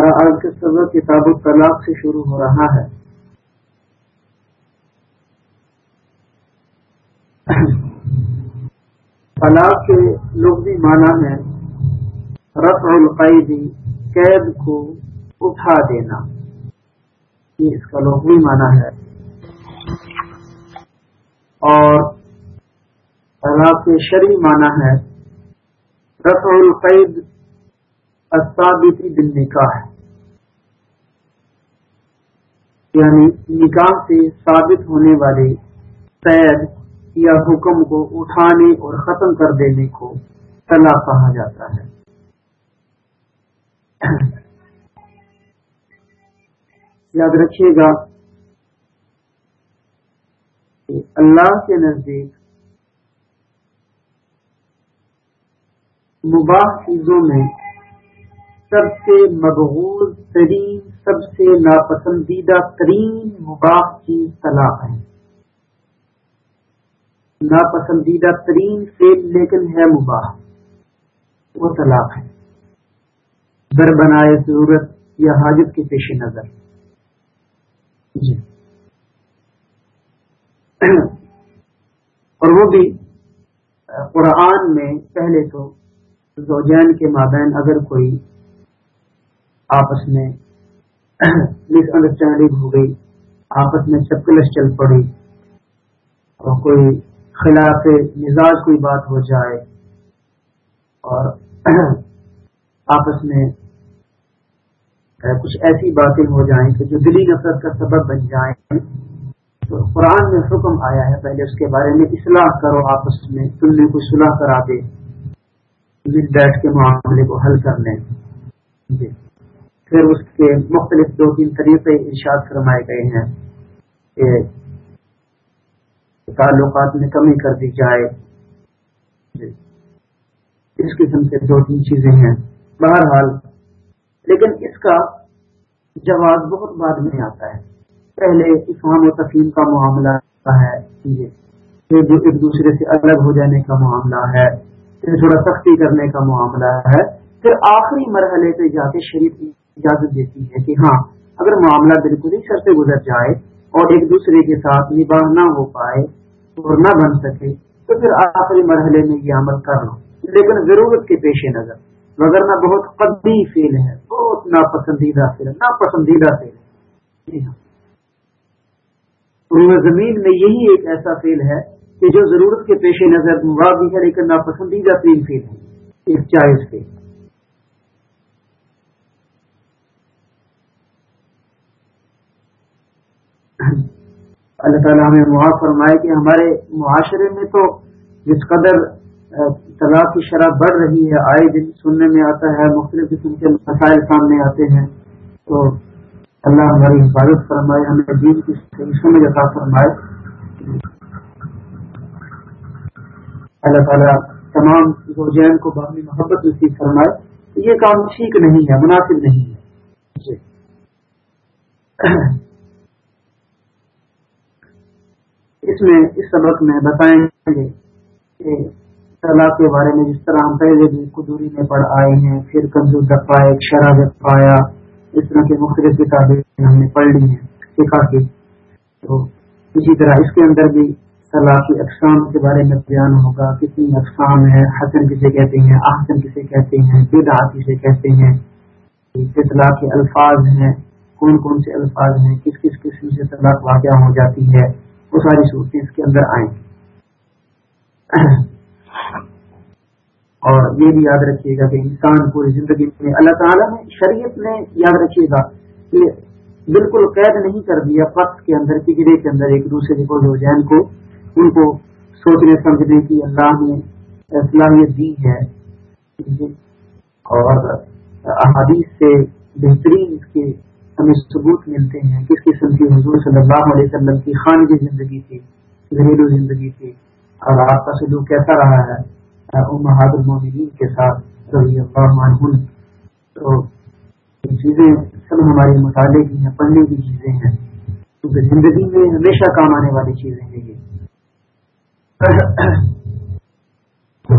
ہمارا آج کا سبق کتاب الطلاق سے شروع ہو رہا ہے۔ طلاق کے لوگ بھی مانا ہے رفع القید، قید کو اٹھا دینا۔ یہ اس کا لوگ بھی مانا ہے۔ اور طلاق کے شرعی مانا ہے۔ رفع القید الثابتی دل یعنی نکاح سے ثابت ہونے والے قید یا حکم کو اٹھانے اور ختم کر دینے کو طلاق کہا جاتا ہے۔ یاد رکھیے گا کہ اللہ کے نزدیک مباح چیزوں میں سب سے مقبول ترین سب سے ناپسندیدہ ترین مباح چیز طلاق ہے۔ ناپسندیدہ ترین فیل لیکن ہے مباح، وہ طلاق ہے۔ در بنائے ضرورت یا حاجت کے پیش نظر۔ جی۔ اور وہ بھی قرآن میں پہلے تو زوجین کے مابین اگر کوئی آپس میں مس انڈرسٹینڈنگ ہو گئی، آپس میں چپکلش چل پڑی اور کوئی خلاف مزاج کوئی بات ہو جائے اور آپس میں کچھ ایسی باتیں ہو جائیں کہ جو دلی نفرت کا سبب بن جائیں۔ تو قرآن میں حکم آیا ہے، پہلے اس کے بارے میں اصلاح کرو آپس میں، تم نے کوئی صلاح کرا دے۔ بیٹھ کے معاملے کو حل کر لیں۔ جی۔ پھر اس کے مختلف دو تین طریقے ارشاد فرمائے گئے ہیں کہ تعلقات میں کمی کر دی جائے۔ اس قسم سے دو تین چیزیں ہیں۔ بہرحال، لیکن اس کا جواب بہت بعد میں آتا ہے۔ پہلے اسلام و تفہیم کا معاملہ ہے۔ پھر جو ایک دوسرے سے الگ ہو جانے کا معاملہ ہے۔ پھر تھوڑا سختی کرنے کا معاملہ ہے۔ پھر آخری مرحلے پہ جا کے شریف اجازت دیتی ہے کہ ہاں اگر معاملہ بالکل ہی سر سے گزر جائے اور ایک دوسرے کے ساتھ نباہ نہ ہو پائے اور نہ بن سکے، تو پھر آخری مرحلے میں یہ عمل کر لو۔ لیکن ضرورت کے پیش نظر۔ مگر نہ بہت قدی فیل ہے، بہت ناپسندیدہ فیل ناپسندیدہ فیل ہے۔ جی ہاں۔ زمین میں یہی ایک ایسا فیل ہے کہ جو ضرورت کے پیش نظر بھی ہے، لیکن ناپسندیدہ تین فیل ہے۔ ایک جائز فیل اللہ تعالیٰ ہمیں معاف فرمائے کہ ہمارے معاشرے میں تو جس قدر طلاق کی شرح بڑھ رہی ہے، آئے دن سننے میں آتا ہے، مختلف قسم کے مسائل سامنے آتے ہیں، تو اللہ ہماری حفاظت فرمائے، ہمیں دین کی سمجھ عطا فرمائے۔ اللہ تعالیٰ تمام زوجین کو باہمی محبت نصیب فرمائے۔ یہ کام ٹھیک نہیں ہے، مناسب نہیں ہے۔ جی۔ اس میں اس سبق میں بتائیں گے کہ طلاق کے بارے میں جس طرح ہم پہلے بھی قدوری میں پڑھ آئے ہیں، پھر کمزور دفاع ایک شرابت پایا، اس طرح کی مختلف کتابیں ہم نے پڑھ لی ہیں، سکھا کے۔ تو اسی طرح اس کے اندر بھی طلاق کی اقسام کے بارے میں بیان ہوگا، کتنی اقسام ہے حسن کسے کہتے ہیں، احسن کسے کہتے ہیں بدا کسے کہتے ہیں طلاق کے الفاظ ہیں، کون کون سے الفاظ ہیں، کس کس قسم سے طلاق واقع ہو جاتی ہے وہ ساری صورتیں اس کے اندر آئیں۔ اور یہ بھی یاد رکھیے گا کہ انسان پوری زندگی میں اللہ تعالیٰ نے شریعت میں یاد رکھیے گا کہ بالکل قید نہیں کر دیا وقت کے اندر پگڑے کے اندر ایک دوسرے کو جو جین کو، ان کو سوچنے، سمجھنے کی اللہ نے صلاحیت دی ہے۔ اور احادیث سے بہترین اس کے ہمیں ثبوت ملتے ہیں کس قسم کی حضور صلی اللہ علیہ وسلم کی خانگی زندگی تھی، گھریلو زندگی تھی۔ اور آپ کا سلوک کیسا رہا ہے؟ المومنین کے ساتھ، رضی اللہ عنہ۔ تو یہ چیزیں سب ہمارے مطالعے کی ہیں، پڑھنے کی چیزیں ہیں۔ کیونکہ زندگی میں ہمیشہ کام آنے والی چیزیں ہیں یہ۔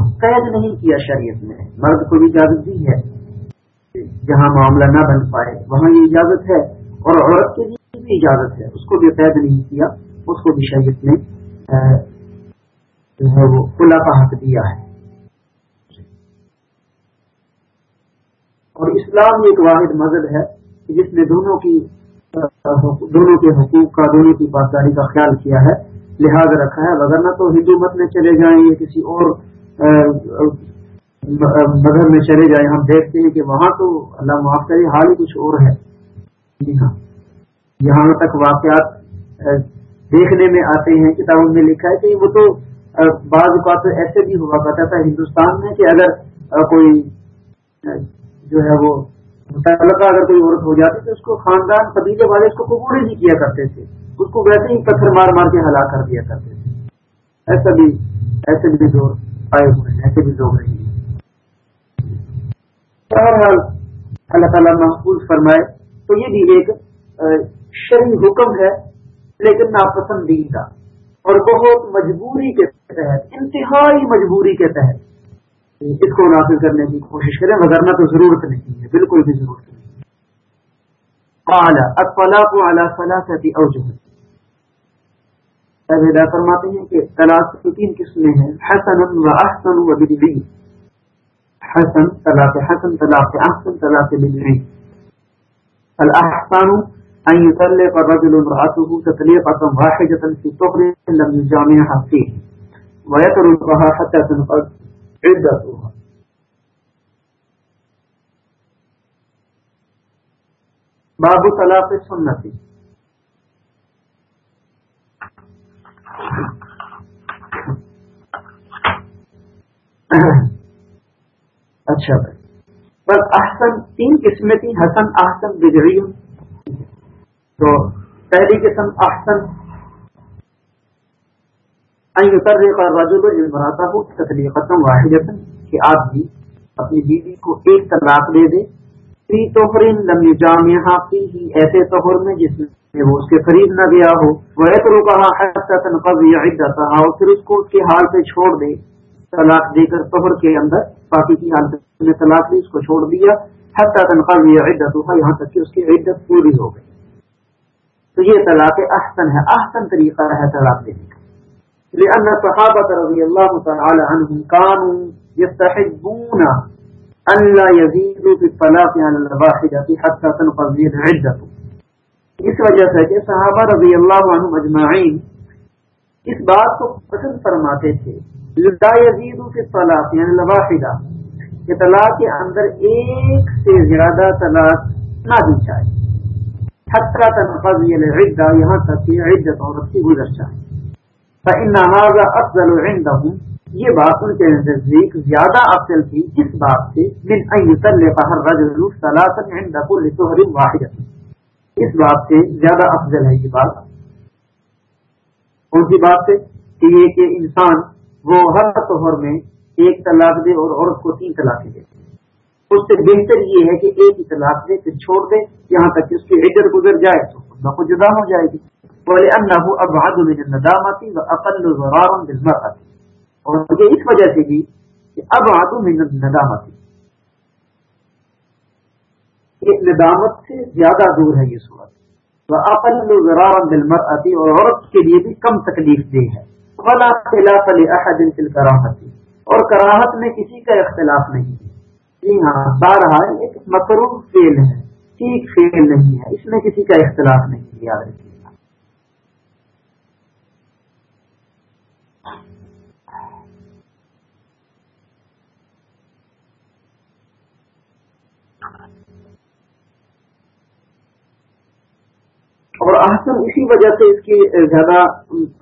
قید نہیں کیا شریعت میں مرد کو بھی اجازت دی ہے۔ جہاں معاملہ نہ بن پائے، وہاں یہ اجازت ہے اور عورت کے لیے بھی اجازت ہے۔ اس کو بھی قید نہیں کیا، اس کو بھی شریعت نے جو ہے وہ کھلا کا حق دیا ہے۔ اور اسلام ایک واحد مذہب ہے جس نے دونوں کی دونوں کے حقوق کا، دونوں کی پاسداری کا خیال کیا ہے لحاظ رکھا ہے۔ وغیرہ تو ہندو مت میں چلے جائیں، یا کسی اور مذہب میں چلے جائیں، ہم دیکھتے ہیں کہ وہاں تو اللہ معاف کرے، حال ہی کچھ اور ہے۔ جی ہاں۔ یہاں تک واقعات دیکھنے میں آتے ہیں، کتابوں میں لکھا ہے کہ وہ تو بعض اوقات ایسے بھی ہوا کرتا تھا ہندوستان میں کہ اگر کوئی جو ہے وہ متعلقہ اگر کوئی عورت ہو جاتی تو اس کو خاندان قبیلے والے اس کو قبول ہی کیا کرتے تھے۔ اس کو ویسے ہی پتھر مار مار کے ہلاک کر دیا کرتے تھے۔ ایسا بھی، ایسے بھی دور آئے ہوئے ہیں، ایسے بھی لوگ رہے ہیں۔ بہرحال اللہ تعالیٰ محفوظ فرمائے، تو یہ بھی ایک شرعی حکم ہے، لیکن ناپسندیدہ اور بہت مجبوری کے تحت، انتہائی مجبوری کے تحت۔ اس کو نافذ کرنے کی کوشش کریں، وغیرہ تو ضرورت نہیں ہے، بالکل بھی ضرورت نہیں فرماتے ہیں کہ طلاق کی تین قسمیں ہیں، حسن و احسن و بدلی حسن طلاق حسن طلاق احسن طلاق بدلی الاحسان ان يطلق الرجل امراته تطليقه واحده في طهر لم يجامعها فيه، ويتركها حتى تنقض بابو طلاق سنتی اچھا بس احسن، تین قسمیں تھیں، حسن، احسن، بگڑی۔ تو پہلی قسم احسن۔ بناتا ہوں تکلیف واحد کہ آپ بھی اپنی بیوی کو ایک طلاق دے دے لمبی جامع ایسے طور میں، جس میں وہ اس کے قریب نہ گیا ہو۔ وہ تو کہا اور پھر اس کو اس کے حال پہ چھوڑ دے۔ طلاق دے کر توہر کے اندر باقی کی حالت میں طلاق دی اس کو چھوڑ دیا، حتیٰ تنقاض عدت ہوا، یہاں تک کہ اس کی عدت پوری ہو گئی۔ تو یہ طلاق احسن ہے، احسن طریقہ ہے طلاق دینے کا۔ لأن الصحابة رضي الله تعالى عنهم كانوا يستحبون أن لا يزيدوا في الطلاق على الواحدة حتى تنقضي العدة اس وجہ سے کہ صحابہ رضی اللہ عنہ اجمعین اس بات کو پسند فرماتے تھے لا يزيد في الطلاق یعنی يعني الواحدة کہ طلاق کے اندر ایک سے زیادہ طلاق نہ دی جائے۔ حتی تنقضی العدہ، یہاں تک کہ عدت عورت کی گزر جائے۔ افضل عندهم یہ بات ان کے نزدیک زیادہ افضل تھی اس بات سے۔ من عند واحد اس بات سے زیادہ افضل ہے یہ بات۔ کون سی بات سے؟ کہ یہ کہ انسان وہ ہر طور میں ایک طلاق دے اور عورت کو تین طلاق دے اس سے بہتر یہ ہے کہ ایک ہی طلاق دے پھر چھوڑ دے، یہاں تک کہ اس کی عجر گزر جائے تو خود نہ جدا ہو جائے گی۔ ولأنه أبعد من الندامة وأقل ضرارا بالمرأة۔ اور یہ اس وجہ سے بھی کہ ابعد من الندامة۔ ایک ندامت سے زیادہ دور ہے یہ صورت۔ وأقل ضرارا بالمرأة اور عورت کے لیے بھی کم تکلیف دہ ہے۔ ولا خلاف لأحد في الكراهة. اور کراہت میں کسی کا اختلاف نہیں. جی ہاں بہرحال ایک مقروب فیل ہے، ٹھیک فیل نہیں ہے، اس میں کسی کا اختلاف نہیں یاد رکھیے۔ اور احسن اسی وجہ سے اس کی زیادہ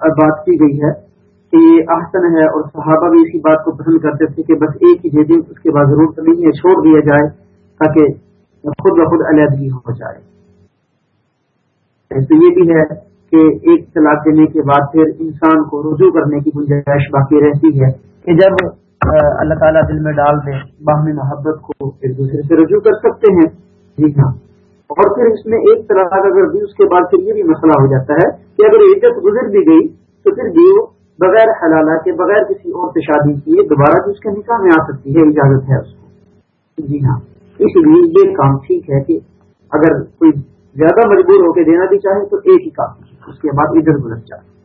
بات کی گئی ہے۔ کہ یہ احسن ہے اور صحابہ بھی اسی بات کو پسند کرتے تھے کہ بس ایک ہی دے اس کے بعد ضرورت نہیں ہے، چھوڑ دیا جائے تاکہ خود بخود علیحدگی ہو جائے۔ تو یہ بھی ہے کہ ایک طلاق دینے کے بعد پھر انسان کو رجوع کرنے کی گنجائش باقی رہتی ہے کہ جب اللہ تعالیٰ دل میں ڈال دے، باہمی محبت کو ایک دوسرے سے رجوع کر سکتے ہیں۔ جی ہاں اور پھر اس میں ایک طرح اگر دی اس کے بعد پھر یہ بھی مسئلہ ہو جاتا ہے کہ اگر عزت گزر بھی گئی تو پھر بھی بغیر حلالہ کے بغیر کسی اور سے شادی کیے، دوبارہ بھی اس کے نکاح میں آ سکتی ہے، اجازت ہے اس کو۔ جی ہاں۔ اسی لیے یہ کام ٹھیک ہے کہ اگر کوئی زیادہ مجبور ہو کے دینا بھی چاہے تو ایک ہی کافی اس کے بعد ادھر گزر جائے۔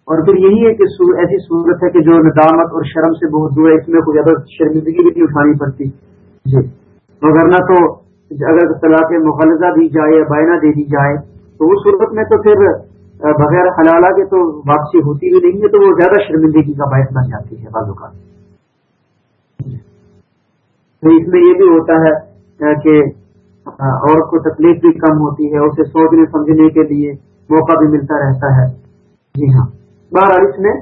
اور پھر یہی ہے کہ ایسی صورت ہے کہ جو ندامت اور شرم سے بہت دور ہے، اس میں کوئی زیادہ شرمندگی بھی نہیں اٹھانی پڑتی۔ جی۔ مگر نہ تو اگر طلاق مغلزہ دی جائے یا بائنا دے دی جائے تو اس صورت میں تو پھر بغیر حلالہ کے تو واپسی ہوتی بھی نہیں ہے، تو وہ زیادہ شرمندگی کا باعث بن جاتی ہے بازو کا تو اس میں یہ بھی ہوتا ہے کہ عورت کو تکلیف بھی کم ہوتی ہے، اسے سوچنے، سمجھنے کے لیے موقع بھی ملتا رہتا ہے۔ جی ہاں۔ بہرحال اس میں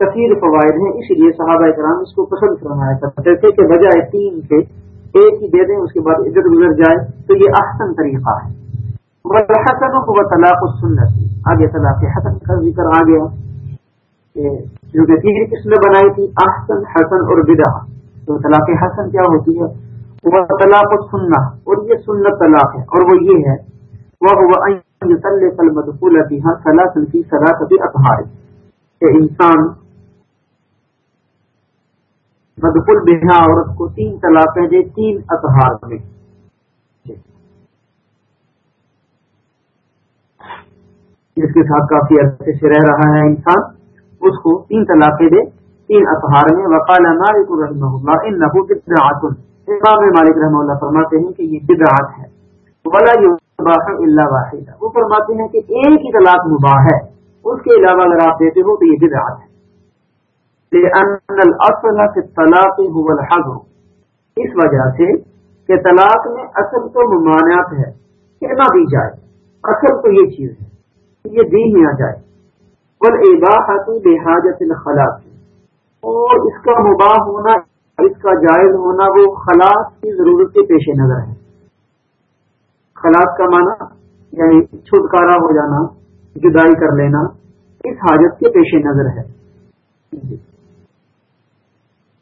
کثیر فوائد ہیں، اسی لیے صحابہ کرام اس کو پسند فرمایا کرتے تھے کہ بجائے تین کے ایک ہی دے دیں، اس کے بعد ادھر گزر جائے، تو یہ احسن طریقہ ہے۔ حسن و طلاق سنت آگے طلاق حسن کا ذکر آ گیا جو کہ تیسری قسم بنائی تھی، احسن، حسن اور بدا تو طلاق حسن کیا ہوتی ہے؟ وہ طلاق سننا اور یہ سنت طلاق ہے۔ اور وہ یہ ہے وہ مدفول سلاثل کی سلاثتی اخبار کہ انسان مدفول بہا عورت کو تین طلاقیں دے، تین اطہار میں۔ جس کے ساتھ کافی عرصے سے رہ رہا ہے انسان، اس کو تین طلاقیں دے، تین اطہار میں، وقال مالک رحمہ اللہ ان نبو بدعات امام مالک رحمہ اللہ فرماتے ہیں کہ یہ بدعات ہے۔ ولا یباح الا واحدہ۔ وہ فرماتے ہیں کہ ایک ہی طلاق مباح ہے۔ اس کے علاوہ اگر آپ دیتے ہو تو یہ بدعات ہے۔ لأن الاصل في الطلاق هو الحظر۔ اس وجہ سے کہ طلاق میں اصل تو ممانعت ہے۔ کہ نہ دی جائے، اصل تو یہ چیز ہے۔ یہ دی ہی نہ جائے۔ والاباحۃ بحاجت الخلاق۔ اور اس کا مباح ہونا، اس کا جائز ہونا وہ خلاص کی ضرورت کے پیش نظر ہے۔ خلاص کا معنی یعنی چھٹکارا ہو جانا، جدائی کر لینا، اس حاجت کے پیش نظر ہے۔ جی۔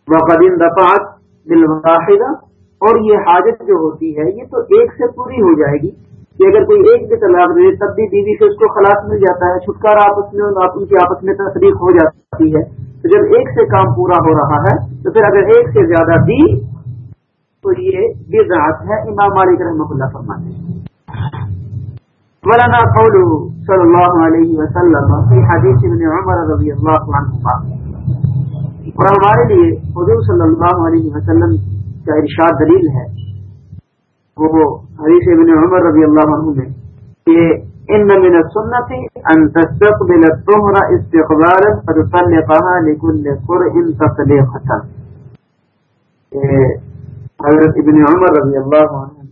وقدیم دفعات بالواحدہ اور یہ حاجت جو ہوتی ہے، یہ تو ایک سے پوری ہو جائے گی۔ کہ اگر کوئی ایک بھی طلاق دے، تب بھی بیوی سے اس کو خلاص مل جاتا ہے، چھٹکارا آپس میں ان کی آپس میں تصریف ہو جاتی ہے۔ تو جب ایک سے کام پورا ہو رہا ہے، تو پھر اگر ایک سے زیادہ دی تو یہ بے ہے، امام مالک رحمۃ اللہ فرماتے ہیں۔ مولانا قول صلی اللہ علیہ وسلم فی حدیث ابن عمر رضی اللہ اور ہمارے لیے حضور صلی اللہ علیہ وسلم کا ارشاد دلیل ہے۔ وہ حدیث ابن عمر رضی اللہ عنہ میں کہ ان من السنة ان تستقبل الظهر استقبالا فتطلقها لكل قرء تطليقة حضرت ابن عمر رضی اللہ عنہ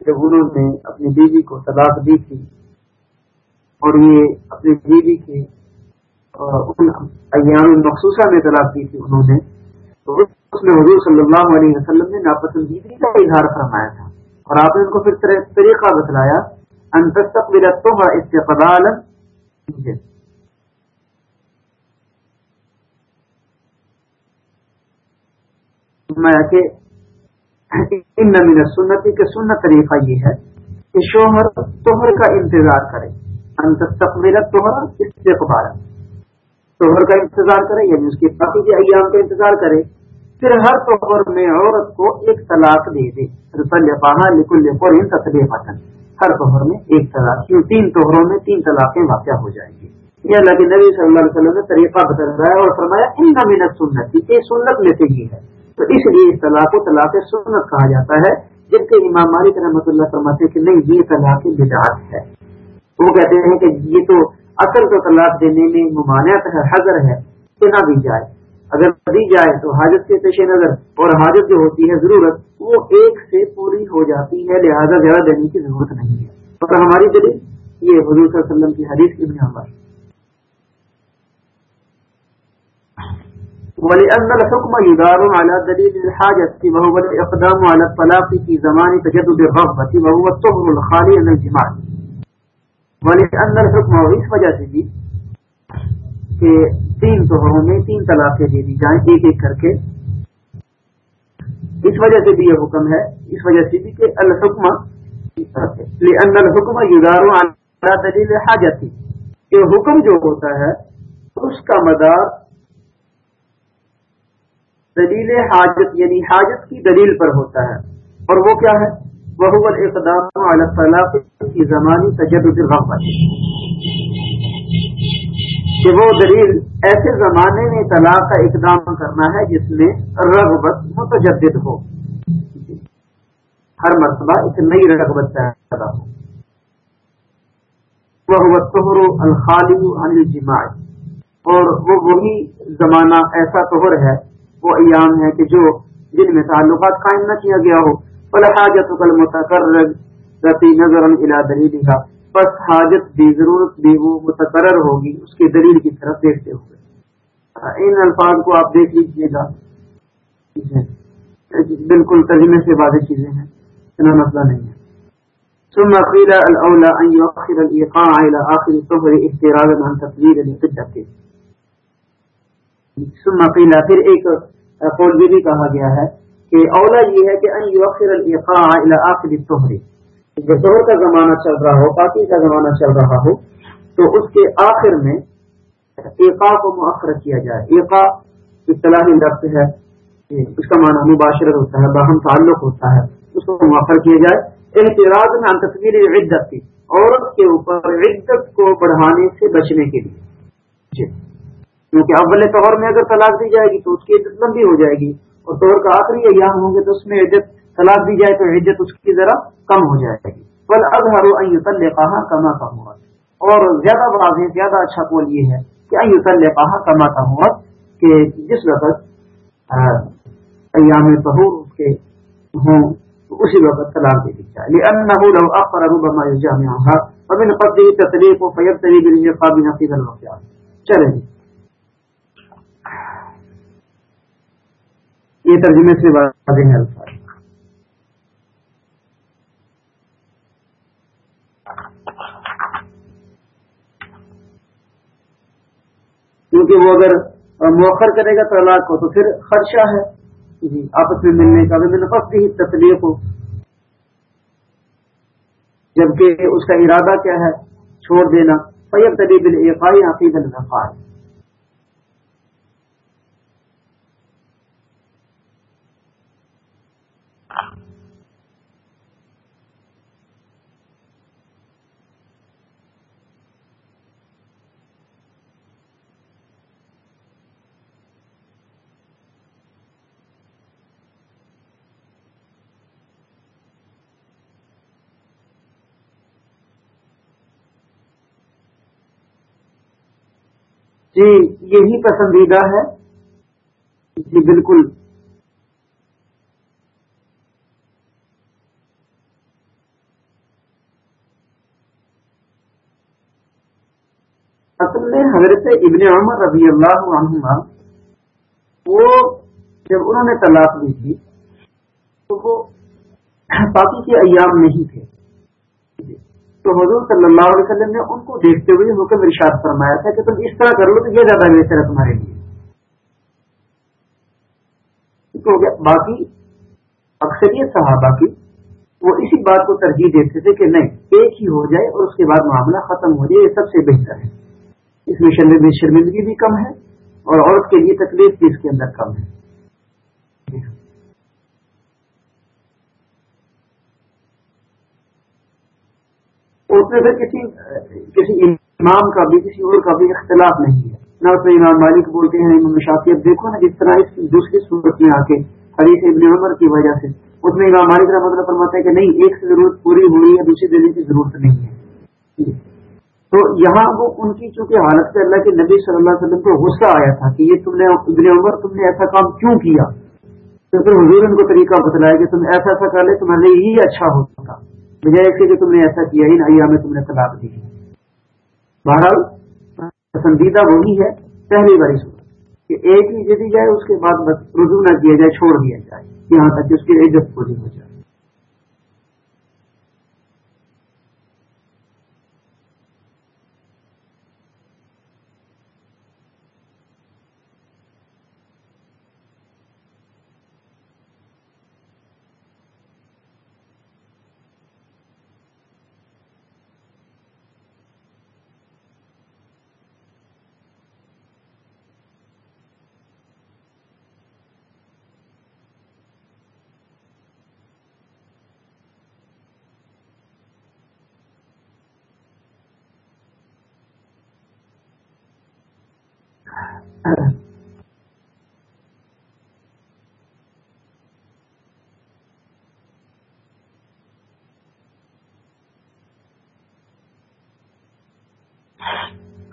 جب انہوں نے اپنی بیوی کو طلاق دی تھی اور یہ اپنی بیوی کے ان ایام مخصوصہ میں طلاق دی تھی انہوں نے، تو اس میں حضور صلی اللہ علیہ وسلم نے ناپسندیدگی کا اظہار فرمایا تھا۔ اور آپ نے ان کو پھر طریقہ بتلایا، ان تستقبل الطهر استقبالا کہ ان من السنتی کے سنت طریقہ یہ ہے کہ شوہر توہر کا انتظار کرے۔ ان تستقبل الطهر توہر کا انتظار کرے یعنی اس کے باقی کے ایام کا انتظار کرے۔ پھر ہر توہر میں عورت کو ایک طلاق دے دے۔ رسل لکل قرین تصریفہ ہر توہر میں ایک طلاق۔ تین توہروں میں تین طلاقیں واقع ہو جائیں گی۔ یہ اللہ کے نبی صلی اللہ علیہ وسلم نے طریقہ بتایا اور فرمایا، ان منت سنت یہ سنت میں سے ہی ہے۔ تو اس لیے اس طلاق کو طلاق سنت کہا جاتا ہے۔ جن کے امام مالک رحمۃ اللہ فرماتے کہ نہیں، یہ طلاق بدعات ہے۔ وہ کہتے ہیں کہ یہ تو اصل تو طلاق دینے میں ممانعت ہے حضر ہے، کہ نہ دی جائے۔ اگر دی جائے تو حاجت کے پیش نظر اور حاجت جو ہوتی ہے ضرورت، وہ ایک سے پوری ہو جاتی ہے، لہذا زیادہ دینے کی ضرورت نہیں ہے۔ اور ہماری دلیل یہ حضور صلی اللہ علیہ وسلم کی حدیث کی بنا پر۔ ولأن الحكم يدار على دليل الحاجة وهو الإقدام على الطلاق في زمان تجدد الرغبة وهو الطهر الخالي من الجماع۔ ولأن الحكم وإس وجہ سے بھی کہ تین توہروں میں تین طلاقیں دے دی جائیں ایک ایک کر کے۔ اس وجہ سے بھی یہ حکم ہے، اس وجہ سے بھی کہ الحکم الحکم یدارو دلیل حاجت یہ حکم جو ہوتا ہے، اس کا مدار دلیل حاجت یعنی حاجت کی دلیل پر ہوتا ہے۔ اور وہ کیا ہے؟ وہ اقدام طلاق کی زمانی تجدد الرغبت کہ وہ دلیل ایسے زمانے میں طلاق کا اقدام کرنا ہے جس میں رغبت متجدد ہو۔ ہر مرتبہ ایک نئی رغبت پیدا ہو۔ وہ توہر الخالی عن الجماع۔ اور وہ وہی زمانہ ایسا توہر ہے، وہ ایام ہے کہ جو جن میں تعلقات قائم نہ کیا گیا ہو۔ حاجت کل متقرر رتی نظر الى دلیلها بس حاجت بھی، ضرورت بھی وہ متقرر ہوگی، اس کے دلیل کی طرف دیکھتے ہوئے۔ ہاں، ان الفاظ کو آپ دیکھ لیجیے گا۔ بالکل ترجمے سے واضح چیزیں ہیں، اتنا مسئلہ نہیں ہے۔ ثم قيل الاولى ان يؤخر الايقاع الى اخر الظهر احترازا عن تطويل القدة ثم قيل پھر ایک قول بھی کہا گیا ہے کہ اولا یہ ہے کہ ان يؤخر الايقاع الى اخر الظهر جب کا زمانہ چل رہا ہو، باقی کا زمانہ چل رہا ہو، تو اس کے آخر میں ایقا کو مؤخر کیا جائے۔ ایقا اصطلاحی لفظ ہے اس کا معنی مباشرت ہوتا ہے، باہم تعلق ہوتا ہے، اس کو مؤخر کیا جائے۔ احتراج میں تصویر عدت کی، عورت کے اوپر عدت کو بڑھانے سے بچنے کے لیے۔ جی۔ کیونکہ اول طور میں اگر طلاق دی جائے گی تو اس کی عدت لمبی ہو جائے گی، اور طور کا آخری ایام ہوں گے تو اس میں عدت طلاق دی جائے تو عدت اس کی ذرا کم ہو جائے گی۔ بل اب ہر کہا کما کا اور زیادہ واضح زیادہ اچھا قول یہ ہے کہ ایوسل کہا کما کا کہ جس وقت ایام بہور اس کے ہوں اسی وقت طلاق دے دی جائے۔ لأنه لو أخر ربما يجامعها، فمن قبله تطليق فيبتلي بالإنقاذ نقيض الوقت چلیں جی۔ یہ ترجمے سے واضح ہے الفاظ۔ کیونکہ وہ اگر مؤخر کرے گا طلاق کو تو پھر خدشہ ہے۔ جی آپس میں ملنے کا بھی ہی تکلیف ہو۔ جبکہ اس کا ارادہ کیا ہے؟ چھوڑ دینا۔ فیب طبیب الفائی عقید الفاظ جی یہی پسندیدہ ہے؟ جی بالکل۔ اصل میں حضرت ابن عمر رضی اللہ عنہ وہ جب انہوں نے طلاق دی تھی، تو وہ باقی کے ایام نہیں تھے۔ تو حضور صلی اللہ علیہ وسلم نے ان کو دیکھتے ہوئے حکم ارشاد فرمایا تھا کہ تم اس طرح کر لو تو یہ زیادہ بہتر ہے تمہارے لیے۔ تو باقی اکثریت صحابہ کی وہ اسی بات کو ترجیح دیتے تھے کہ نہیں، ایک ہی ہو جائے اور اس کے بعد معاملہ ختم ہو جائے، یہ سب سے بہتر ہے۔ اس میں شرمندگی بھی کم ہے اور عورت کے لیے تکلیف بھی اس کے اندر کم ہے۔ اس میں پھر کسی کسی امام کا بھی، کسی اور کا بھی اختلاف نہیں ہے۔ نہ اس میں امام مالک بولتے ہیں امام شافی اب دیکھو نا جس طرح اس دوسری صورت میں آ کے حدیث ابن عمر کی وجہ سے، اس میں امام مالک کا مطلب فرماتا ہے کہ نہیں، ایک سے ضرورت پوری ہو رہی ہے، دوسری دینے کی ضرورت نہیں ہے۔ تو یہاں وہ ان کی چونکہ حالت سے اللہ کے نبی صلی اللہ علیہ وسلم کو غصہ آیا تھا کہ یہ تم نے ابن عمر، تم نے ایسا کام کیوں کیا؟ تو پھر حضور ان کو طریقہ بتلایا کہ تم ایسا ایسا کر لے، تمہارے لیے یہی اچھا ہوتا۔ بجائے اس کے کہ تم نے ایسا کیا ان ایام میں تم نے طلاق دی۔ بہرحال، پسندیدہ وہی ہے، پہلی باری صورت کہ ایک ہی دی جائے، اس کے بعد بس رجوع نہ کیا جائے، چھوڑ دیا جائے، یہاں تک کہ اس کی عزت پوری ہو جائے۔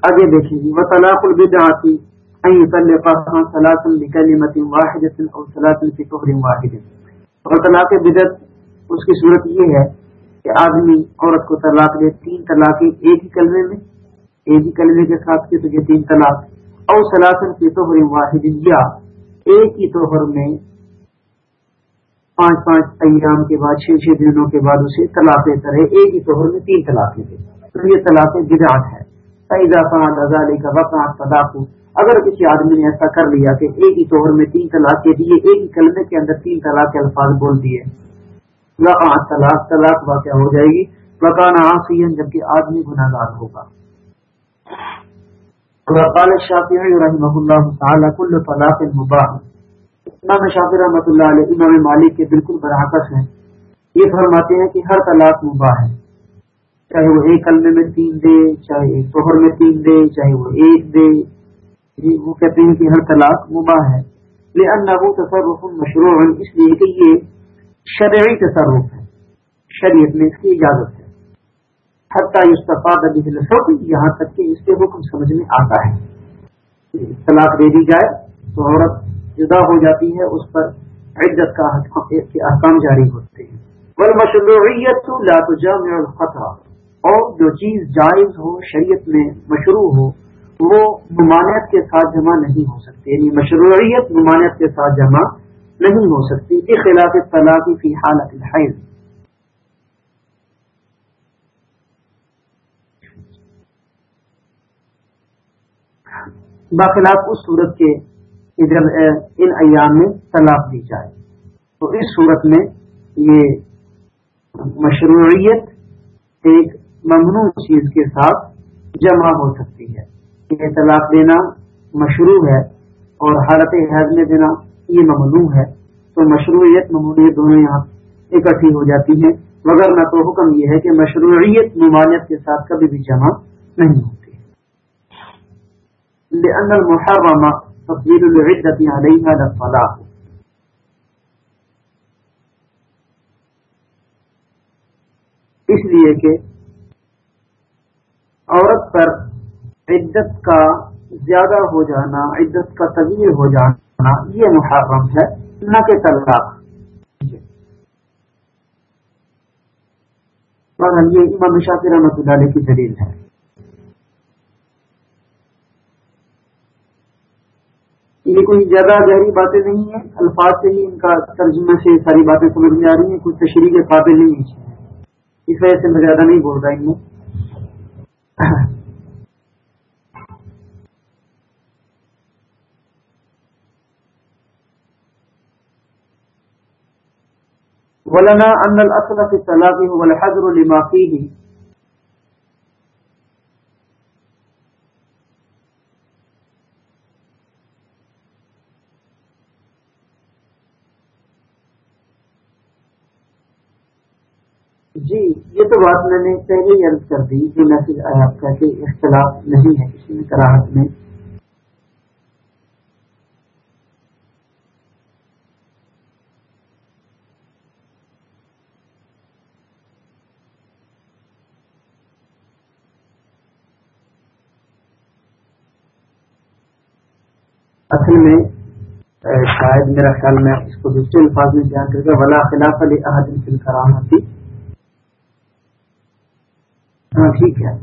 آگے دیکھیں گی وہ طلاق البدعاتی واحد. اور طلاق بدت اس کی صورت یہ ہے کہ آدمی عورت کو طلاق دے، تین طلاقیں ایک ہی کلمے میں، ایک ہی کلمے کے ساتھ کی تو یہ تین طلاق اور سلاسن کی توہر واحد یا۔ ایک ہی توہر میں پانچ پانچ ایام کے بعد، چھ چھ دنوں کے بعد اسے طلاق طرح ایک ہی توہر میں تین طلاقیں دے تو یہ طلاق بدعت ہے کا وقت طلاق اگر کسی آدمی نے ایسا کر لیا کہ ایک ہی توہر میں تین طلاق کے دیے ایک ہی کلمے کے اندر تین طلاق کے الفاظ بول دیے۔ طلاق طلاق واقع ہو جائے گی۔ وقان آسین جبکہ آدمی گناہ گار ہوگا۔ وقال الشافعي رحمه الله تعالى، كل طلاق مباح امام شافعی رحمۃ اللہ علیہ امام مالک کے بالکل برعکس ہیں۔ یہ فرماتے ہیں کہ ہر طلاق مباح ہے۔ چاہے وہ ایک کلمے میں تین دے، چاہے ایک توہر میں تین دے، چاہے وہ ایک دے۔ جی وہ کہتے ہیں کہ ہر طلاق مباح ہے۔ لیکن تصرف مشروع، اس لیے کہ یہ شرعی تصرف ہے۔ شریعت میں اس کی اجازت ہے۔ حتیٰ استفاد حکم یہاں تک کہ اس کے حکم سمجھ میں آتا ہے۔ طلاق دے دی جائے تو عورت جدا ہو جاتی ہے، اس پر عدت کا احکام جاری ہوتے ہیں۔ بل مشروعیت لا تجامع الخطا اور جو چیز جائز ہو، شریعت میں مشروع ہو، وہ ممانعت کے ساتھ جمع نہیں ہو سکتی۔ یعنی مشروعیت ممانعت کے ساتھ جمع نہیں ہو سکتی۔ کے خلاف طلاق فی حالت الحیض۔ باخلاف اس صورت کے ادھر ان ایام میں طلاق دی جائے۔ تو اس صورت میں یہ مشروعیت ایک ممنوع چیز کے ساتھ جمع ہو سکتی ہے۔ یہ طلاق دینا مشروع ہے اور حالت حیض میں دینا یہ ممنوع ہے۔ تو مشروعیت ممنوعیت دونوں یہاں اکٹھی ہو جاتی ہیں۔ مگر نہ تو حکم یہ ہے کہ مشروعیت ممانعت کے ساتھ کبھی بھی جمع نہیں ہوتی المحرم تفضیل العدت علیہ للطلاق اس لیے کہ عورت پر عدت کا زیادہ ہو جانا، عدت کا طویل ہو جانا، یہ محرم ہے، نہ کہ طلاق. یہ امام شاطر رحمۃ اللہ علیہ کی دلیل ہے۔ یہ کوئی زیادہ گہری باتیں نہیں ہیں، الفاظ سے ہی ان کا ترجمے سے ساری باتیں سمجھ میں آ رہی ہیں، کوئی تشریح کے قابل نہیں ہے اس وجہ سے میں زیادہ نہیں بول رہا ہوں۔ ولنا ان الاصل في الطلاق هو الحذر لما فيه۔ جی یہ تو بات میں نے پہلے ہی عرض کر دی کہ میسج آیا آپ کا کہ اختلاف نہیں ہے کسی بھی کراہت میں۔ اصل میں شاید میرا خیال میں اس کو دوسرے الفاظ میں بیان کر کے ولا خلاف علی احدین فل کرامتی ہاں ٹھیک ہے۔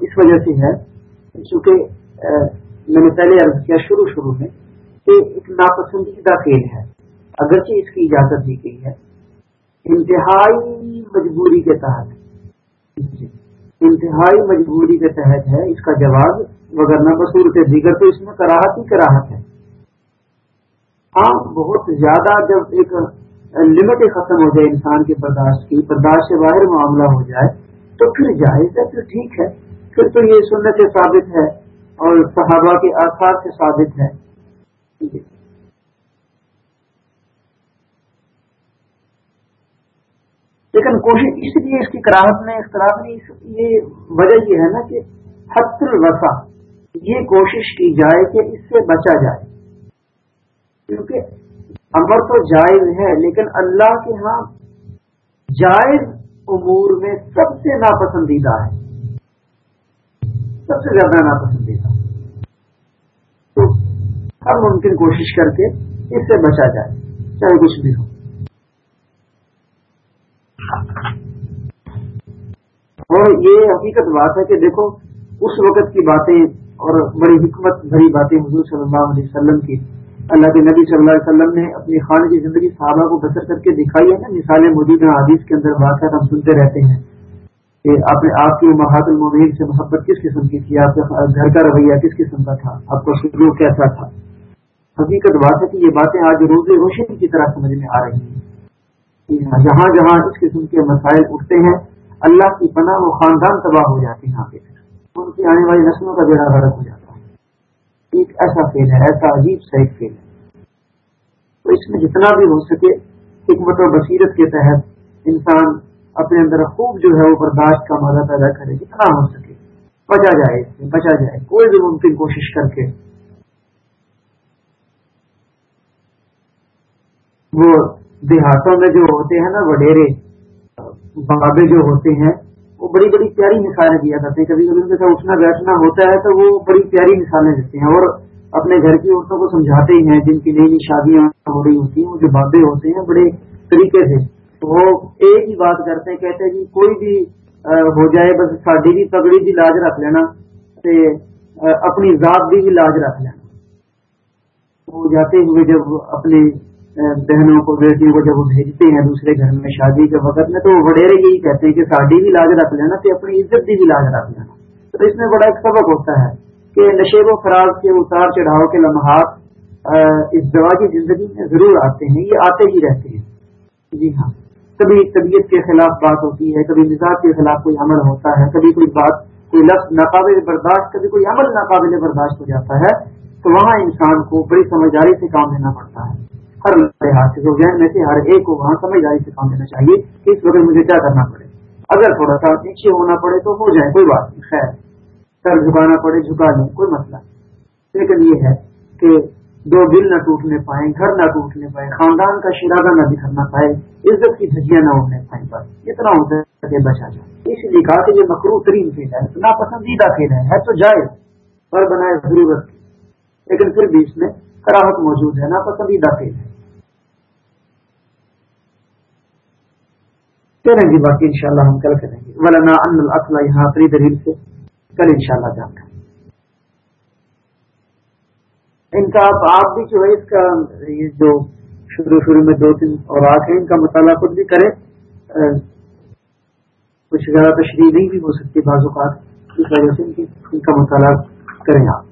اس وجہ سے ہے، چونکہ میں نے پہلے عرض کیا شروع شروع میں کہ ایک ناپسندیدہ کھیل ہے۔ اگرچہ اس کی اجازت دی گئی ہے۔ انتہائی مجبوری کے تحت۔ انتہائی مجبوری کے تحت ہے، اس کا جواب وغیرہ بصور کے دیگر تو اس میں کراہت ہی کراہت ہے۔ ہاں بہت زیادہ جب ایک لمٹ ختم ہو جائے انسان کی برداشت کی، برداشت سے باہر معاملہ ہو جائے، تو پھر جائز ہے، پھر ٹھیک ہے۔ پھر تو یہ سنت سے ثابت ہے اور صحابہ کے آثار سے ثابت ہے۔ جی۔ لیکن کوشش اس لیے اس کی کراہت میں، اختلاف نہیں یہ وجہ یہ ہے نا کہ حت الوسا یہ کوشش کی جائے کہ اس سے بچا جائے۔ کیونکہ امر تو جائز ہے، لیکن اللہ کے ہاں جائز امور میں سب سے ناپسندیدہ ہے۔ سب سے زیادہ ناپسندیدہ۔ تو ہر ممکن کوشش کر کے اس سے بچا جائے، چاہے کچھ بھی ہو۔ اور یہ حقیقت بات ہے کہ دیکھو، اس وقت کی باتیں اور بڑی حکمت بھری باتیں حضور صلی اللہ علیہ وسلم کی اللہ کے نبی صلی اللہ علیہ وسلم نے اپنی خان کی زندگی صحابہ کو بسر کر کے دکھائی ہے نا مثالیں موجود ہیں حدیث کے اندر واقعات ہم سنتے رہتے ہیں کہ آپ نے، آپ کی محاط المین سے محبت کس قسم کی تھی؟ آپ کے گھر کا رویہ کس قسم کا تھا؟ آپ کا شروع کیسا تھا؟ حقیقت بات ہے کہ یہ باتیں آج روز روشنی کی طرح سمجھ میں آ رہی ہیں۔ جہاں جہاں اس قسم کے مسائل اٹھتے ہیں، اللہ کی پناہ و خاندان تباہ ہو جاتے ہیں ان کی آنے والی نسلوں کا بیڑا غرق ہو جاتا ہے۔ ایک ایسا فیل ہے، ایسا عجیب سا ایک فیل ہے تو اس میں جتنا بھی ہو سکے، حکمت و بصیرت کے تحت انسان اپنے اندر خوب جو ہے وہ برداشت کا مزہ پیدا کرے، جتنا ہو سکے۔ بچا جائے اس سے بچا جائے۔ کوئی بھی ممکن کوشش کر کے۔ وہ دیہاتوں میں جو ہوتے ہیں نا، وڈیرے، بابے جو ہوتے ہیں وہ بڑی بڑی پیاری مثالیں دیا کرتے ہیں۔ کبھی کبھی ان کے ساتھ اٹھنا بیٹھنا ہوتا ہے تو وہ بڑی پیاری مثالیں دیتے ہیں اور اپنے گھر کی عورتوں کو سمجھاتے ہی ہیں۔ جن کی نئی نئی شادیاں ہو رہی ہوتی ہیں وہ جو بابے ہوتے ہیں بڑے طریقے سے۔ وہ ایک ہی بات کرتے ہیں، کہتے ہیں کہ کوئی بھی ہو جائے، بس ساڈی بھی پگڑی بھی لاج رکھ لینا اپنی ذات بھی لاج رکھ لینا۔ وہ جاتے ہوئے جب اپنے بہنوں کو، بیٹیوں کو جب وہ بھیجتے ہیں دوسرے گھر میں شادی کے وقت میں، تو وہ وڈیرے یہی کہتے ہیں کہ شادی بھی لاج رکھ لینا تو اپنی عزت بھی لاج رکھ لینا۔ تو اس میں بڑا ایک سبق ہوتا ہے کہ نشیب و فراز کے اتار چڑھاؤ کے لمحات اس دوا کی زندگی میں ضرور آتے ہیں، یہ آتے ہی رہتے ہیں۔ جی ہاں۔ کبھی طبیعت کے خلاف بات ہوتی ہے، کبھی مزاج کے خلاف کوئی عمل ہوتا ہے، کبھی کوئی بات، کوئی لفظ ناقابل برداشت، کبھی کوئی عمل ناقابل برداشت ہو جاتا ہے، تو وہاں انسان کو بڑی سمجھداری سے کام لینا پڑتا ہے۔ ہر لحاظ سے ذہن میں سے ہر ایک کو وہاں سمجھداری سے کام لینا چاہیے کہ اس وقت مجھے کیا کرنا پڑے۔ اگر تھوڑا سا پیچھے ہونا پڑے تو ہو جائے، کوئی بات نہیں، خیر۔ سر جھکانا پڑے، جھکا لیں، کوئی مسئلہ لیکن یہ ہے کہ دو دل نہ ٹوٹنے پائیں، گھر نہ ٹوٹنے پائے خاندان کا شرادہ نہ بکھرنا پائے، عزت کی دھجیاں نہ اڑنے پائیں بس۔ اتنا ہوتا ہے بچا جائے۔ اس لیے کہا کہ یہ مکرو ترین کھیل ہے، ناپسندیدہ کھیل ہے تو جائز، پر بنائے ضرورت کی۔ لیکن پھر بھی اس میں کراہت موجود ہے، ناپسندیدہ کھیل ہے۔ چلیں گے باقی انشاءاللہ ہم کل کریں گے۔ ولانا ان الاصل یہاں اپنی دلیل سے کل انشاءاللہ شاء اللہ ان کا آپ بھی جو ہے اس کا یہ جو شروع شروع میں دو تین اور ہیں، ان کا مطالعہ خود بھی کریں۔ کچھ زیادہ تشریح نہیں بھی ہو سکتی بعض اوقات، اس وجہ سے ان کا مطالعہ کریں آپ۔